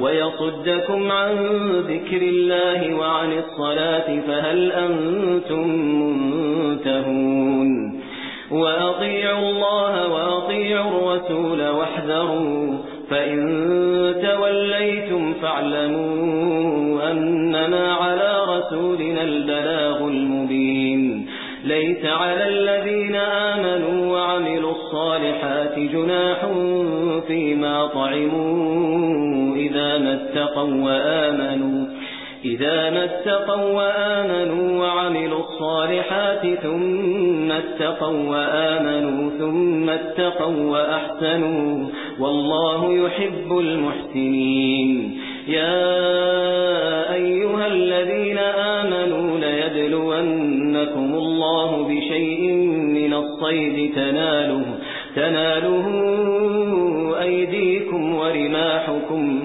ويصدكم عن ذكر الله وعن الصلاة فهل أنتم منتهون وأطيعوا الله وأطيعوا الرسول واحذروا فإن توليتم فاعلموا أنما على رسولنا البلاغ المبين ليس على الذين آمنوا وعملوا الصالحات جناح فيما طعموا إذا ما اتقوا وآمنوا إذا ما اتقوا وآمنوا وعملوا الصالحات ثم اتقوا وآمنوا ثم اتقوا وأحسنوا والله يحب المحسنين يا أيها الذين آمنوا ليبلونكم الله بشيء من الصيد تناله تناله أيديكم ورماحكم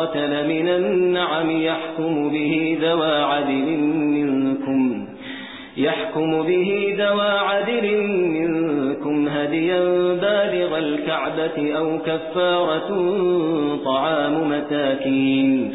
قتل من النعم يحكم به ذوى عدل منكم. يحكم به ذوى عدل منكم هديا بالغ الكعبة أو كفارة طعام مساكين.